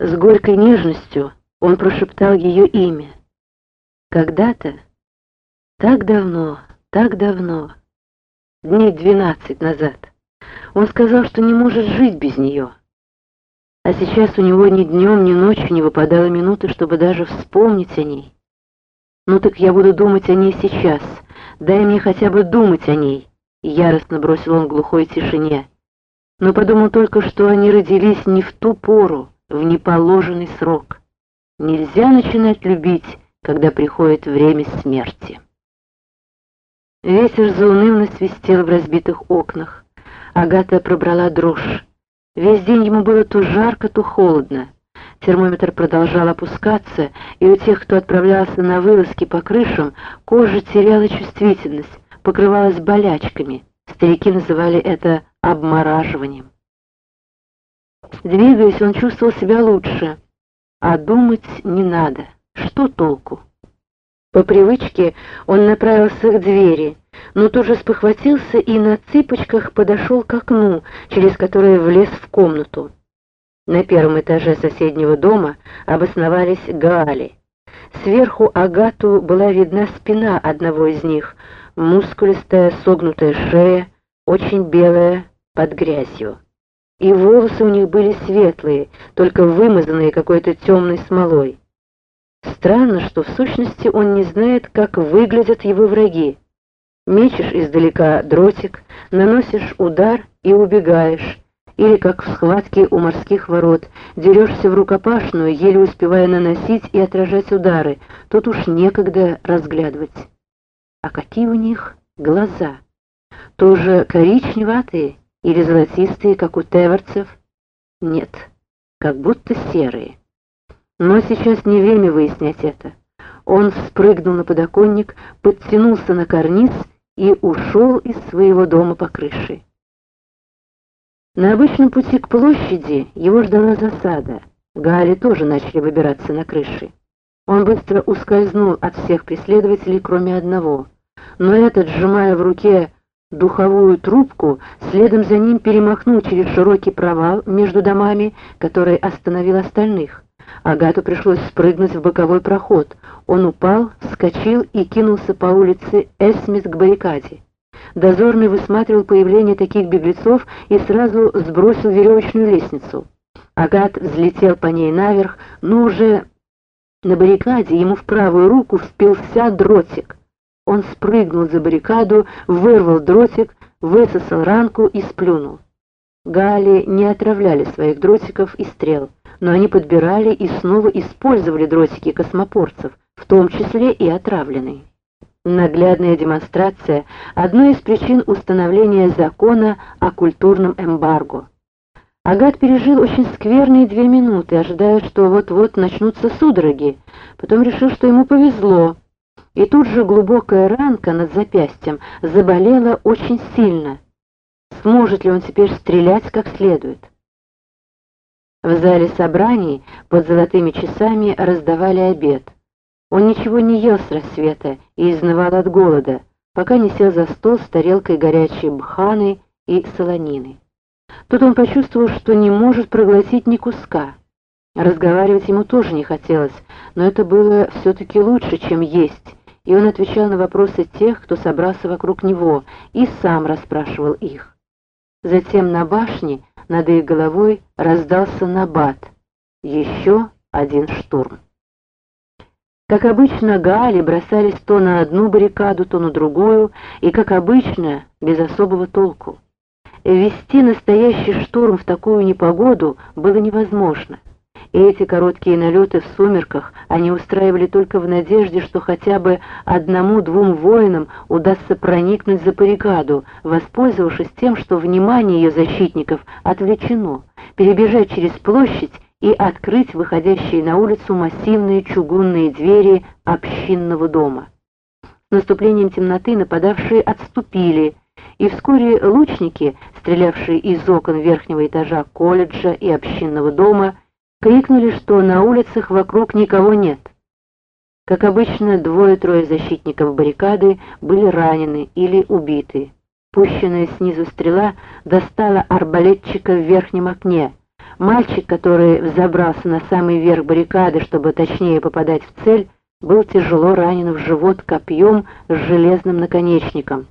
С горькой нежностью он прошептал ее имя. Когда-то, так давно, так давно, дней двенадцать назад, он сказал, что не может жить без нее. А сейчас у него ни днем, ни ночью не выпадало минуты, чтобы даже вспомнить о ней. Ну так я буду думать о ней сейчас. Дай мне хотя бы думать о ней. Яростно бросил он в глухой тишине. Но подумал только, что они родились не в ту пору, в неположенный срок. Нельзя начинать любить, когда приходит время смерти. Ветер заунывно свистел в разбитых окнах. Агата пробрала дрожь. Весь день ему было то жарко, то холодно. Термометр продолжал опускаться, и у тех, кто отправлялся на вылазки по крышам, кожа теряла чувствительность, покрывалась болячками. Старики называли это обмораживанием. Двигаясь, он чувствовал себя лучше, а думать не надо. Что толку? По привычке он направился к двери, но тут же спохватился и на цыпочках подошел к окну, через которое влез в комнату. На первом этаже соседнего дома обосновались Гаали. Сверху Агату была видна спина одного из них, мускулистая согнутая шея, очень белая под грязью. И волосы у них были светлые, только вымазанные какой-то темной смолой. Странно, что в сущности он не знает, как выглядят его враги. Мечешь издалека дротик, наносишь удар и убегаешь, или, как в схватке у морских ворот, дерешься в рукопашную, еле успевая наносить и отражать удары, тут уж некогда разглядывать. А какие у них глаза? Тоже коричневатые или золотистые, как у теверцев? Нет, как будто серые. Но сейчас не время выяснять это. Он спрыгнул на подоконник, подтянулся на карниз и ушел из своего дома по крыше. На обычном пути к площади его ждала засада. Гали тоже начали выбираться на крыши. Он быстро ускользнул от всех преследователей, кроме одного. Но этот, сжимая в руке духовую трубку, следом за ним перемахнул через широкий провал между домами, который остановил остальных. Агату пришлось спрыгнуть в боковой проход. Он упал, вскочил и кинулся по улице Эсмис к баррикаде. Дозорный высматривал появление таких беглецов и сразу сбросил веревочную лестницу. Агат взлетел по ней наверх, но уже на баррикаде ему в правую руку впился дротик. Он спрыгнул за баррикаду, вырвал дротик, высосал ранку и сплюнул. Гали не отравляли своих дротиков и стрел но они подбирали и снова использовали дротики космопорцев, в том числе и отравленные. Наглядная демонстрация – одной из причин установления закона о культурном эмбарго. Агат пережил очень скверные две минуты, ожидая, что вот-вот начнутся судороги, потом решил, что ему повезло, и тут же глубокая ранка над запястьем заболела очень сильно. Сможет ли он теперь стрелять как следует? В зале собраний под золотыми часами раздавали обед. Он ничего не ел с рассвета и изнывал от голода, пока не сел за стол с тарелкой горячей бханы и солонины. Тут он почувствовал, что не может проглотить ни куска. Разговаривать ему тоже не хотелось, но это было все-таки лучше, чем есть, и он отвечал на вопросы тех, кто собрался вокруг него, и сам расспрашивал их. Затем на башне над их головой раздался набат. Еще один штурм. Как обычно, Гаали бросались то на одну баррикаду, то на другую, и, как обычно, без особого толку. Вести настоящий штурм в такую непогоду было невозможно эти короткие налеты в сумерках они устраивали только в надежде, что хотя бы одному-двум воинам удастся проникнуть за баррикаду, воспользовавшись тем, что внимание ее защитников отвлечено, перебежать через площадь и открыть выходящие на улицу массивные чугунные двери общинного дома. Наступлением темноты нападавшие отступили, и вскоре лучники, стрелявшие из окон верхнего этажа колледжа и общинного дома, крикнули, что на улицах вокруг никого нет. Как обычно, двое-трое защитников баррикады были ранены или убиты. Пущенная снизу стрела достала арбалетчика в верхнем окне. Мальчик, который взобрался на самый верх баррикады, чтобы точнее попадать в цель, был тяжело ранен в живот копьем с железным наконечником.